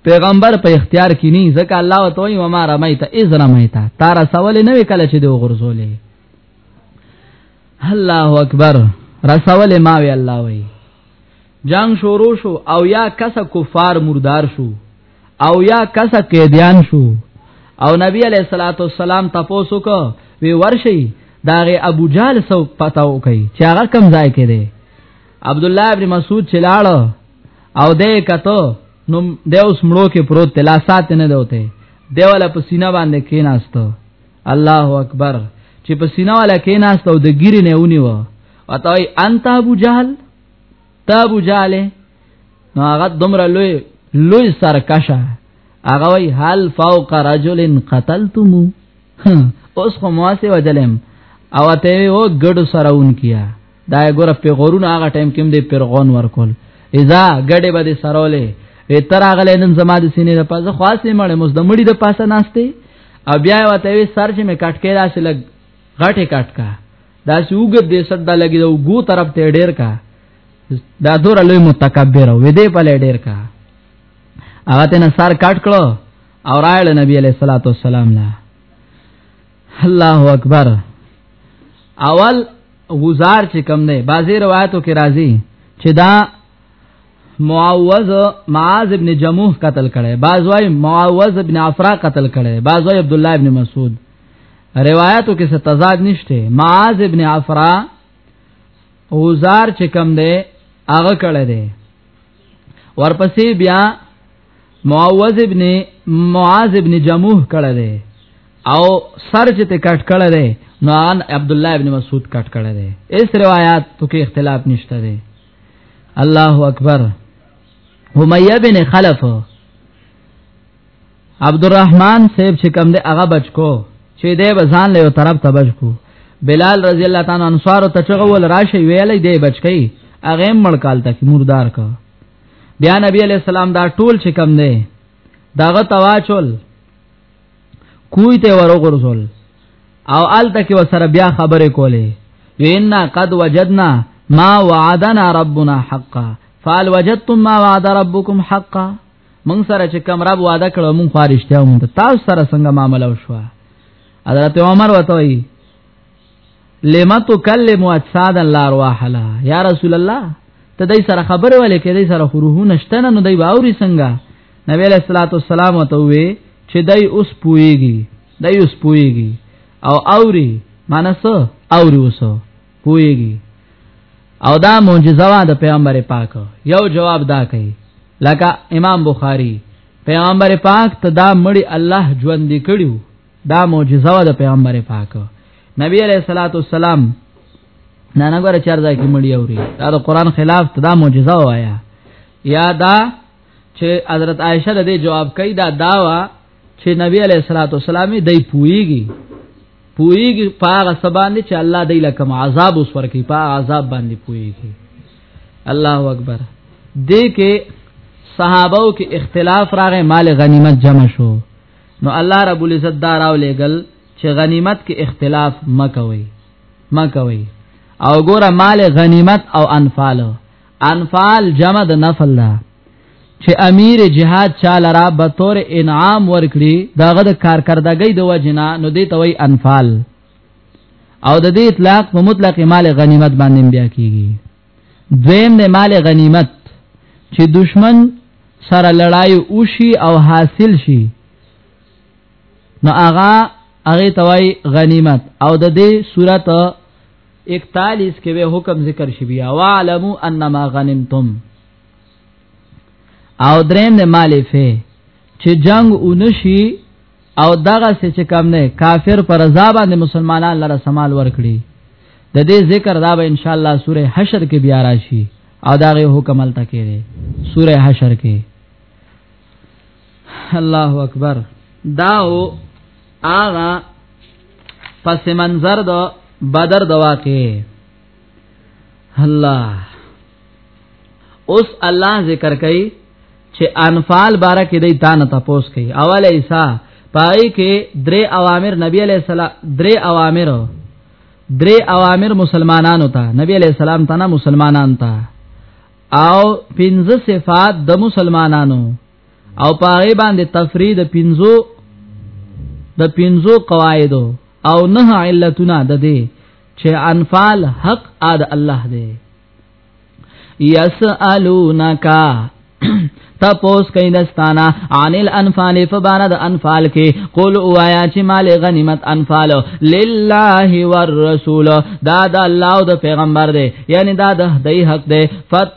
پیغمبر په اختیار کې نه ځکه الله وتوي و ما رمیت اذ رمیت تار سوال نه وکړه چې د غرزولې الله اکبر رسول ما وی الله وی جنگ شروع شو او یا کسه کفار مردار شو او یا کسه قیدیان شو او نبی علیہ الصلوۃ والسلام تاسو کو وی ورشي داغه ابو جال سو پتاو کوي چې هغه کم ځای کې دی عبد الله ابن مسعود چلاړو او دې کته نو د اوس مړو کې پروت لا سات نه دوته دیواله په سینا باندې کیناستو الله اکبر چې په سینا ولا کې ناس ته د ګیرې نه ونی و وتاي انت ابو جهل تا ابو جهل نو هغه دومره لوی لوی سرکشه هغه وی حال فوق رجل قتلتم اوس خو مواسه وجلم او ته و ګډ سراون کیا دا ګوره په غورونه هغه ټایم کې دې پیرغون ورکول اذا ګډه به دې سرولې وی تر هغه لنن زما د سینې د پاسه خاصې مړې مز د مړې د پاسه ناشته او بیا وته وی سر چې مې کټ کې راشي لګ غټه کټ کا دا چې وګد دې سر دا لګي دا وګو طرف ته ډېر کا دا دور لوی متکبر وې دې په لړ ډېر کا هغه ته سر کټ کړو او راړ نبی علیہ الصلوۃ والسلام نه الله اکبر اول غزار چې کم دی بعضی روایتو کې راځي چې دا معوذ معاذ ابن جموح قتل کړي بعض وايي معوذ ابن عفرا قتل کړي بعض وايي عبد الله ابن مسعود روایتو کې څه تضاد نشته معاذ ابن عفرا غزار چې کم دی هغه کړي دی ورپسې بیا معوذ ابن معاذ ابن جموح کړه دی او سر چې ته کټ کړه دی نو ان عبد الله ابن مسعود کټ کړه دی اس روایت تو کې اختلاف نشته دی الله اکبر امیہ بن خلف عبد الرحمن صاحب چې کم دی هغه بچکو چې دی بزان له طرف ته بچکو بلال رضی الله تعالی عنہ انصار ته چغول راشي ویلې دی بچکی هغه مړ کال تک مردار کا بیا نبی علیہ السلام دا ټول چې کم دی داغه تواچل کوی ته ورو غرزول او ال تک وسره بیا خبرې کولې وینا قد وجدنا ما وعدنا ربنا حقا فال وجدتم ما وعد ربكم حقا مونږ سره چې کوم رب وعده کړو مونږ خارشته مونږ تاسو سره څنګه معاملې وشو حضرت عمر وتوي لما تکلم اجساد الارواح لا یا رسول الله ته دای سره خبره ولې کې دای سره روحو نشته نه نو دای باوري څنګه نبی علیہ الصلوۃ والسلام ته وی چې دای اوس پويږي دای اوس پويږي او اوري مانس اوري اوس پويږي او دا معجزه وا د پیغمبر پاک یو جواب دا کوي لکه امام بخاری پیغمبر پاک ته دا مړی الله ژوند کړیو دا معجزه و د پیغمبر پاک نبی علیہ الصلوۃ والسلام نه نه غره چار ځای کې مړی اوري دا د قران خلاف دا معجزه وایا یا دا چې حضرت عائشه د جواب کوي دا داوا چې نبی علیہ الصلوۃ والسلام دای پویږي پویږي پاغه سبان دي چې الله دای لکم عذاب اوس ورکی پاغه عذاب باندې پویږي الله اکبر دې کې صحابو کې اختلاف راغې مال غنیمت جمع شو نو الله رب العزت دا راو لګل چې غنیمت کې اختلاف مکوي مکوي او ګوره مال غنیمت او انفال انفال جمع د نفل ده چې امیر جهاد چاله را به تور انعام ورکړي داغه د کارکردګۍ د وجنا نو دی توي انفال او د دې اطلاق په مطلق مال غنیمت باندې بیا کیږي دویم د مال غنیمت چې دشمن سره لړای وشي او حاصل شي نو هغه هغه توای غنیمت او د دې صورت 41 کې به حکم ذکر شي بیا وعلمو انما غنمتم او دریم د مالفه چې جنگ اونشي او دغه څه چې کم نه کافر پر رضا باندې مسلمانان لره سمال ورکړي د دې ذکر دا به ان شاء الله سوره حشر کې بیا راشي او دا غي حکم الته کې دی سوره حشر کې الله اکبر داو آغا پس منظر دو بدر دو واقعی الله اوس الله ذکر کوي چې انفال بارا کې دی تانه تپوس کوي اول ایسا پای کې درې اوامر نبی علی السلام درې اوامر درې اوامر مسلمانانو ته نبی علی السلام ته نه مسلمانان ته او پنځه صفات د مسلمانانو او پای باندې تفرید پنځو د پنځو قواعدو او نه علتونه د دې چې انفال حق اد الله دی یسالونک تپوس کین دستانا عن الانفال فبارا د انفال کې قول اوایا چې مال غنیمت انفال لله والرسول دا د الله او د پیغمبر دی یعنی دا د هدی حق دی فت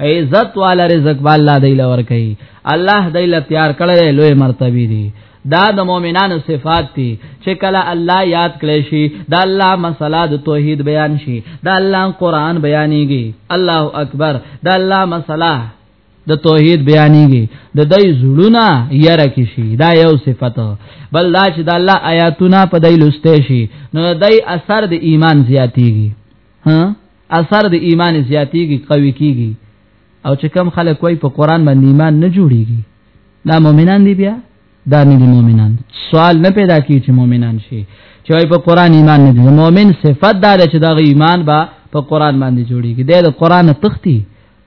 عزت والا رزق با الله دی لور کوي الله دی ل تیار کړی لوی مرتبه دی دا د مؤمنانو صفات دي چې کله الله یاد کړي شي دا الله مسله د توحید بیان شي دا الله قران بیانېږي الله اکبر دا الله مسله د توحید بیانېږي د دای زړونه یره کې شي دا یو صفت بل دا چې د الله آیاتونه په دای لسته شي نو دای اثر د ایمان زیاتېږي ها اثر د ایمان زیاتیږي قوي کیږي او چې کم خلک وای په قران باندې ایمان نه جوړیږي دا مؤمنان دي بیا دا نه دي مؤمنان سوال نه پیدا کی چې مؤمنان شي چې وای په قران ایمان نه دي مؤمن صفت دا چې دا ایمان با په قران باندې جوړیږي د قران تختی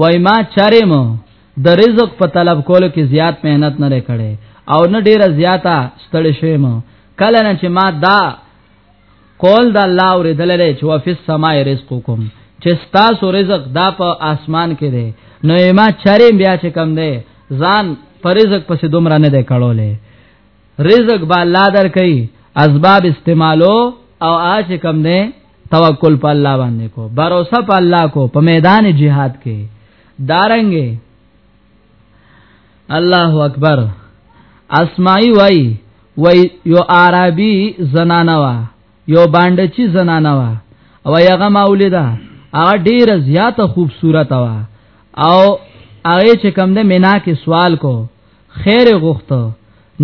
وای ما چرېم د رزق په طلب کولو کې زیات مهنت نه کړې او نه ډیره زیاته ستړې شوم کله نه چې ما دا قول د الله اوریدل لري چې وفي السماء رزقکم چې تاسو رزق دا په اسمان کې دی نو ما چرېم بیا چې کم دی ځان پر رزق پسې دومره نه دی کړولې رزق با الله در کوي اسباب استعمالو او آج کم دی توکل په الله باندې کو باور په الله کو په میدان جهاد کې دارنګې الله اکبر اسماعی وای وای یو عربي زنانه وا یو باندې چې زنانه وا او هغه مولده هغه ډیره زیاته خوبصورت وا او هغه چې کم ده مینا کې سوال کو خیر غوښته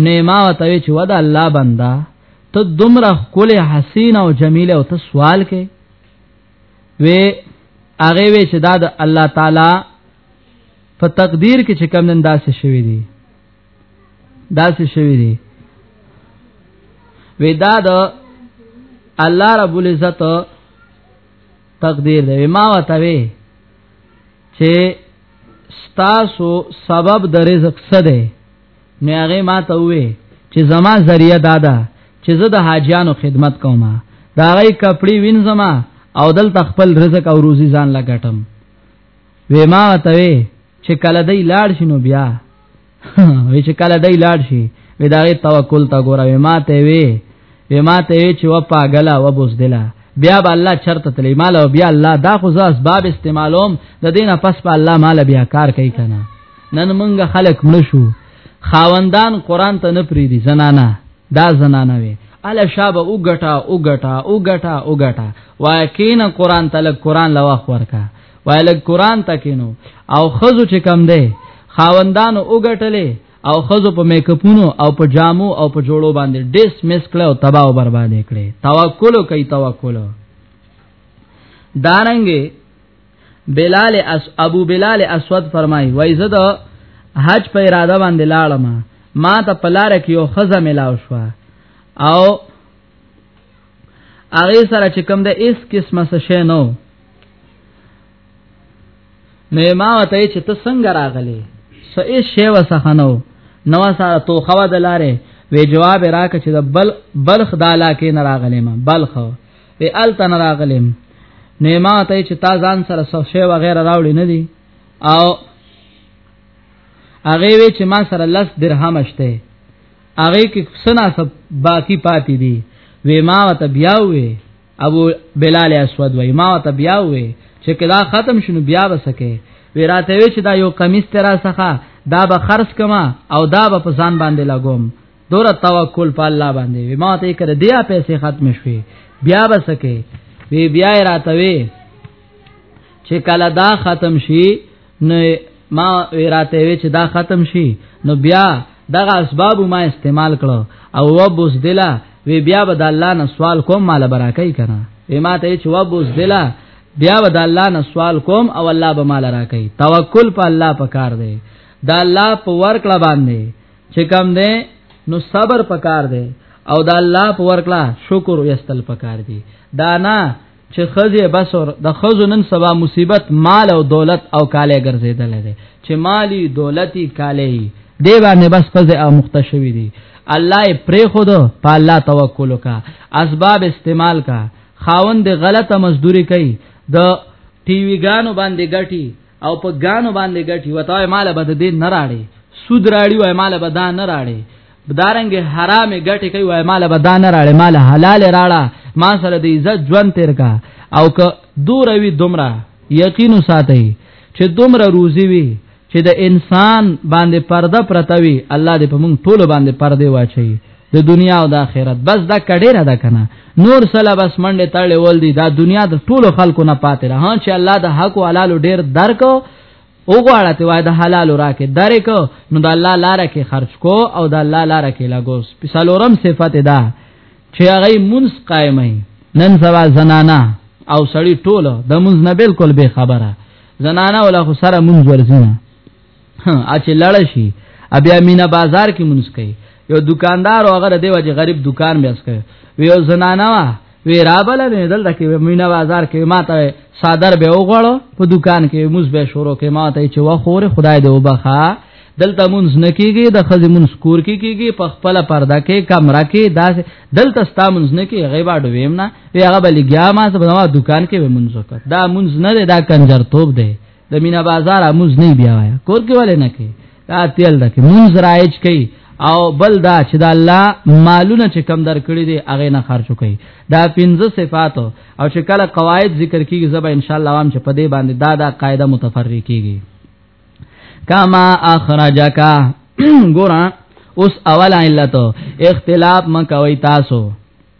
نو ما وتوی چې ودا الله بندا ته دومره خپل حسین او جمیله او ته سوال کې وې هغه وې چې دا د الله تعالی په تقدیر کې چې کم نن داسې شوی دی داسې شوی دی وې دا د الله رب العزت تقدیر دی ما وتوی چې ستاسو سبب د رزق څه دی نو هغه ما ته وې چې زما ذریعہ دادا چې زه د حاجیانو خدمت کوم دا غي کپڑے وینځما او دل تخپل رزق او روزي ځان لګټم وې ما ته وې چې کله دای لاړ شنو بیا وی چې کله دای لاړ شي وی دا توکل تا ګوره وی ماته وی وی ماته وی چې و پاګلا و بوز دلا بیا به الله چرته تلی مال او بیا الله دا خو ز اسباب استعمالوم د دینه پس په الله مال بیا کار کوي کنه نن مونږ خلک مړ شو خاوندان قران ته نه پریدي زنانا دا زنانا وی ال شابه او غټا او غټا او غټا او غټا واکین قران تل قران لوا خورکا وایل قران تکینو او خزو چې کم دی خاوندانو وګټلې او خزو په میکپونو او په جامو او په جوړو باندې ډیس مس کړه او تباہ او برباد کړي توکل کوي توکل دارنګي بلال اس ابو بلال اسود فرمای وای زه د حج په اراده باندې لاړم ما ته پلار کې یو خزه ملاو شو او هغه سره چې کوم د اس قسمه څه شې نو نو ما وته چې ته څنګه راغلی سې شی وسخنو نو سره تو خو د لارې وی جواب راک چې د بل بلخ د علاقې نه راغلی ما بلخ وی ال تن راغلم نو ما ته چې تا ځان سره څه شی وغیرہ راوړی نه دی او هغه وی چې ما سره لس درهم شته هغه کې سنا سب باقی پاتې دي وی ما وته بیا وی ابو بلال اسود وای ما ته بیا وې چې کدا ختم شنو بیا وسکه وی راته وی چې دا یو قمیص ترا څخه دا به خرج کما او دا به په ځان باندې لګوم دوره توکل په الله باندې وی ما ته کړه دیا پیسې ختم شوي بیا وسکه وی بیا راته وی چې کله دا ختم شي نو ما راته وی چې دا ختم شي نو بیا دغه اسباب ما استعمال کړو او وبوس دلا وی بیا به د الله نه سوال کوم مال براکای کنه وی ما ته چې وبوس دلا بیا به د الله نه سوال کوم او الله به مال راکای توکل په الله پکار دی د الله په ورکړه باندې چې کم دی نو صبر پکار دی او د الله په ورکړه شکر ویستل پکار دی دا نه چې خزه بسور د خزو نن سبا مصیبت مال او دولت او کاله ګرځیدل دي چې مالی دولتي کاله دی باندې بس خزه او مختشوي دي الله پرې خود په الله توکل وکا اسباب استعمال کا خاوند غلطه مزدوري کوي د ټي وي ګانو باندې ګټي او په ګانو باندې ګټي وتاوي مال بد دې نه راړي سود راړي وای مال بد نه راړي بدارنګ حرام ګټه کوي وای مال به دان راړې مال حلال راړه ما سره د عزت ژوند تیر کا او که دور وی دومره یقین ساتي چې دومره روزي وي چې د انسان باندې پرده پرتوي الله دې په موږ ټول باندې پرده واچي د دنیا او د آخرت بس دا کډیره ده کنه نور سلا بس منډه تړلې ول دي دا دنیا د ټولو خلکو نه پاتې را ها چې الله د حق او حلال ډیر درکو او غواړه ته وای د حلال راکه درې کو نو د الله لار کې خرج کو او د الله لار کې لګوس پسالورم صفت ده چې هغه منس قائمه نن سبا زنانا او سړی ټوله د منځ نه بالکل به خبره زنانا ولا خو سره منځ ورزینه ا چې لړ شي بیا مینا بازار کې منځ کوي یو دکاندار او هغه د دیو چې غریب دکان بیا اسکه ویو زنانا وی رابل نه دل دکې مینا بازار کې ماته صادر به وغړو په دکان کې موز به شروع کې ماته چې وا خور خدای دې وبخا دلته مونږ نه کیږي د خځې مونږ کور کې کیږي په خپل پرده کې کمره کې دا دلته ستا مونږ نه کې غیبا ډویم نه وی هغه بل ګیا ما زما دکان کې مونږ وکړ دا مونږ نه دا کنجر توپ دی د مینا بازار اموز نه بیا وایا کور کې ولې نه کې دا تیل دکې مونږ رایج کې او بل دا چې دا الله مالونه چې کم در کړی دی هغه نه خرج کوي دا پنځه صفات او چې کله قواعد ذکر کیږي زبا ان شاء الله وام چې په دې باندې دا دا قاعده متفرق کیږي کما اخرجک ګور اوس اول علت اختلاف مکوي تاسو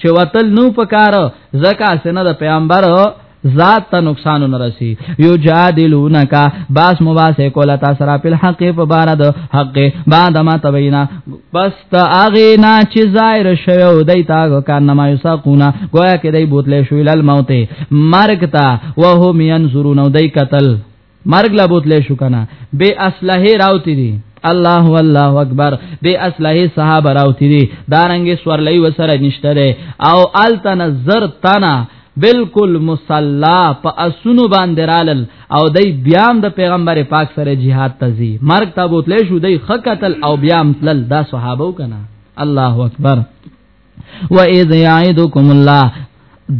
چې وتل نو پکار زکه سنه د پیغمبر ذات ته نقصان نه رسی یو جادلونک باس مباسه کولا تاسو را په حق په بار د حق بعد ما تبینا بس تا اغه نا چې ظاهر شوی دای تا کان ما یسقونا گویا کې دای بوتل شویل الموت مرګ تا وهم ينظرون دای قتل مرګ لا بوتلې شو کنه بے اسلحه راوتی دي الله والله اکبر بے اسلحه صحابه راوتی دي دارنګ سورلې وسره نشته ده او التن زر تنا بالکل مصلا په اسونو باندې رالل او دای بیام د پیغمبر پاک سره jihad تزي مرګ ته بوتلې شو دای خکتل او بیام تل دا صحابه کنا الله اکبر و اذ یعیدکم الله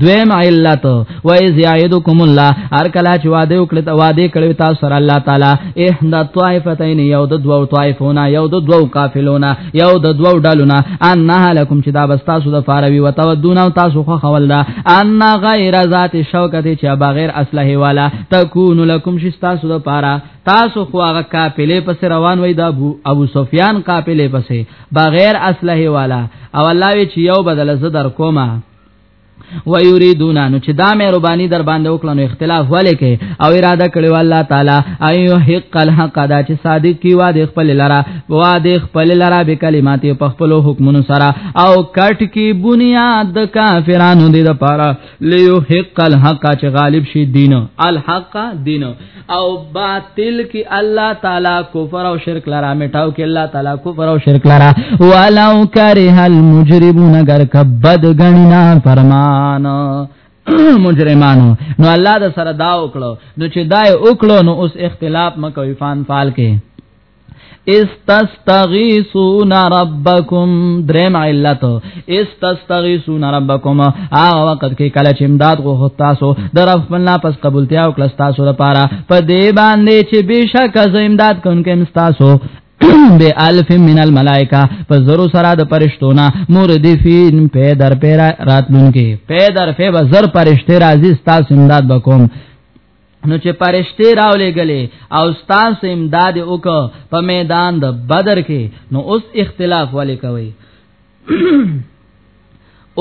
دویم علت و اذ یعیدکم الله هر کله چې وعده وکړه ته وعده کړو تاسو سره الله تعالی احدا طائفتین یو د دوو طائفونه یو د دوو قافلونه یو د دوو ډلونه ان لکم چې دا بس تاسو د فاروی وتودون او تاسو خو خول دا ان غیر ذات شوکت چې بغیر اصله والا تکون لکم شي تاسو د پاره تاسو خو هغه قافلې پس روان وای د ابو سفیان قافلې پسې بغیر اسلحه والا او الله وی چې یو بدل زه در کومه و یریدون نو چې دا مې ربانی در باندې وکړو نو اختلاف ولې کې او اراده کړی و الله تعالی ایو حق الحق دا چې صادق کی واده خپل لرا واده خپل لرا به کلمات په خپل حکمونو سره او کټ کی بنیاد کافرانو دې لپاره ليحق الحق چې غالب شي دین الحق دین او باطل کې الله تعالی کفر او شرک لرا میټاو کې الله تعالی کفر او شرک لرا ولو کرہ المجرمون گر کبد غنینا فرمان مجرمانو نو الله د سره دا وکړو نو چې دای وکړو نو اوس اختلاف مکوې فان فال کې استستغیثون ربکم درم علت استستغیثون ربکم هغه وخت کې کله چې امداد غو تاسو در خپل نه پس قبولتیا او کله تاسو لپاره په دې باندې چې بشک از امداد کوونکم تاسو به الف من الملائکه په زرو سره د پرشتونه موردفین په در پیرا راتلونکي په در فه زر پرشته راځي تاسو امداد وکوم نو چې پرشته راولې غلې او تاسو امداد وک په میدان د بدر کې نو اوس اختلاف ولې کوي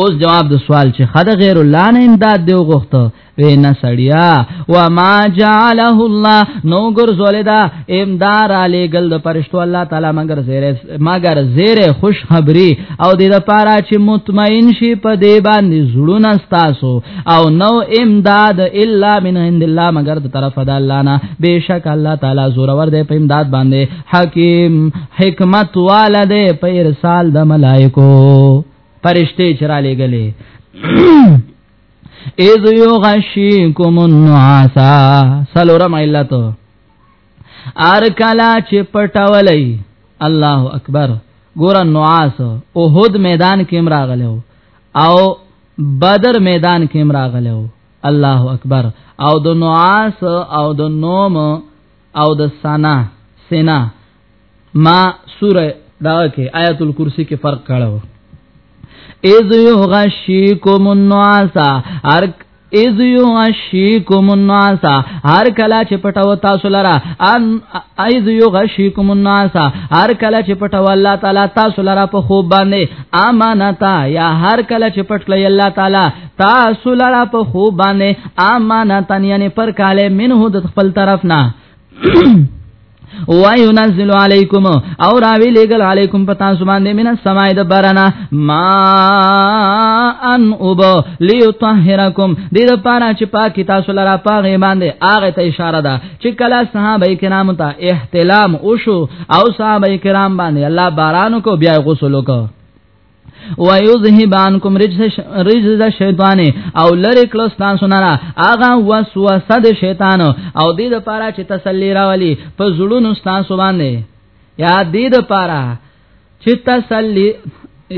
اوس جواب د سوال چې خد غیر الله نه امداد دی وغوښته وینا سړیا و ما جعله الله نو ګرځول دا امدار علی گل د پرشتو الله تعالی مگر زیره مگر زیره خوش خبری او د لپاره چې مطمئن شي په دی باندې زړونه تاسو او نو امداد الا من عند الله مگر د طرف د الله نه بهشک الله تعالی زور ور دی په امداد باندې حکیم حکمت والده په ارسال د ملائکو پرشته چرالې گلې اذ یغشیکم النعاسا سلورم علتو ار کلا چې پټولای الله اکبر ګور نواس او هود میدان کې امراغلو او بدر میدان کې امراغلو الله اکبر او د نواس او د نوم او د سنا سنا ما سوره دا کې آیت الکرسی کې فرق کړو اذ یغشیکم النعاس ارک از یو غشیکم الناس هر کله چې پټو تاسو لرا ان از یو غشیکم الناس هر کله چې پټو الله تعالی تاسو لرا په خوب باندې امانتا یا هر کله چې پټلې الله تعالی تاسو لرا په خوب باندې امانتا یعنی پر کاله منه د خپل طرف نه وينزل عليكم او راوي لګل عليكم پتا سبحان دې من السماء د برنا ما ان وب ليطهركم دې د پاره چې پاک تاسو لرا پاغه باندې اغه ته اشاره ده چې کله صحابه کرام ته احتلام وشو او صحابه کرام باندې الله باران کو بیا غسل وکړه و یذهب عنکم رجز رجز شیطان او لری کلو تاسو نه هغه وسوسه د شیطان او د لپاره چې تسلی راولي په زړونو تاسو باندې یا د لپاره چې تسلی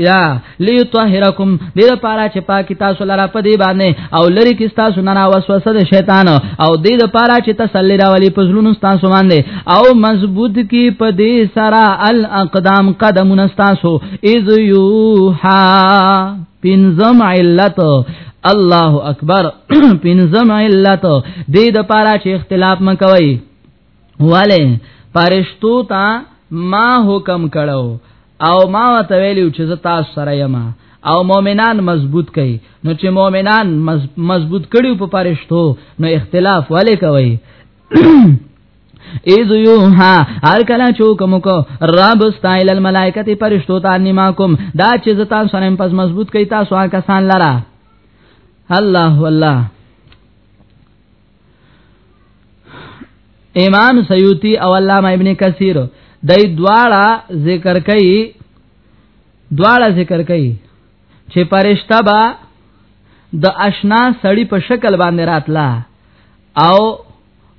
یا لیطهرکم دې لپاره چې پاکي تاسو لاره په دې باندې او لری کې تاسو نه وسوسه د شیطان او دې لپاره چې تسلی راولي په زړونو تاسو باندې او مضبوط کې په دې سره الاقدام قدمونه تاسو اذ یوحا پنزم علت الله اکبر پنزم علت دې د پاره چې اختلاف مکوي والے پرشتو ته ما حکم کړو او ما وته ویلو چې زه تاسو سره یم او مؤمنان مضبوط کړي نو چې مؤمنان مضبوط کړي په پرشتو نو اختلاف والے کوي ایز یو ها هر کلا چوکم کو رب استایل الملائکه پرشتو ته نیما کوم دا چې زتا سره پس مضبوط کئ تاسو هغه کسان لرا الله والله امام سیوطی او علامه ابن کثیر دای دواړه ذکر کوي دواړه ذکر کوي چې پرشتہ با د آشنا سړی په شکل باندې راتلا او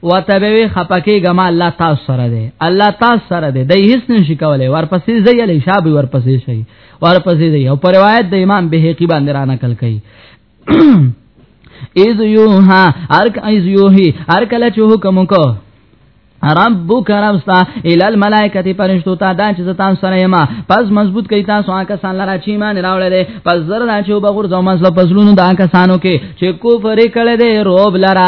وته به خپکه ګما الله تاسو سره دی الله تاسو سره دی دای هیڅ نشي کولای ورپسې ځي علی شابه ورپسې شي ورپسې ځي او پر روایت د امام بهقي باندې را نقل کړي ایز یوها ارک ایز یوهی ارک لچ حکم کو ربک ربستا ال الملائکه پرشتو ته دا چې تاسو سره یما پس مضبوط کئ تاسو هغه سان لرا چې ایمان راوړل دي پس زر دا چې وبغور زو مسله پسلونو دا کسانو کې چې کفر کړي دي روب لرا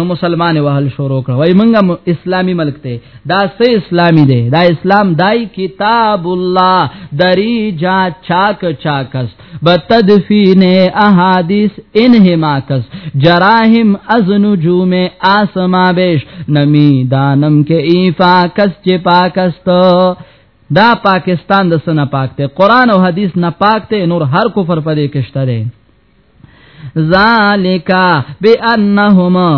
نو مسلمان وهل شروع کړ وای منګه اسلامی ملک ته دا سه اسلامی دی دا اسلام دای کتاب الله دری جا چاک چاکس بتدفین احادیث انهماکس جراهم از نجوم آسما بیش نمی دانم کې ایفا کس چې پاکست دا پاکستان د سنه پاک ته قران او حدیث نه پاک ته نور هر کفر پدې کشته دی ذالک بانهما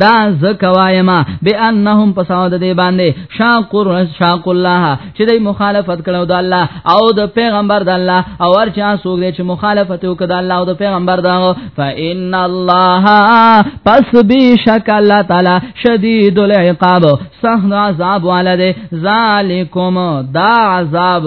دا زکوایما بانهم پساو د دې باندې شاقر شاق الله چې د مخالفت کړو د الله او د پیغمبر د الله او ورچا سوګ دې چې مخالفت وکړ د الله او د پیغمبر دا فإن الله پس به شک الله تعالی شدید العقاب سخت عذاب والده ذالکم دا عذاب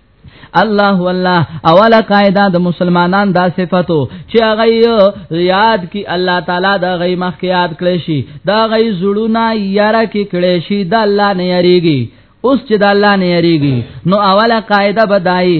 الله والله اوله قاعده د مسلمانان دا صفاتو چې هغه یاد کی الله تعالی دا غي مخ کې یاد کړي شي دا غي زړونه یاره کې کړي شي دا الله نه یریږي اوس چې دا الله نه یریږي نو اوله قاعده بدایي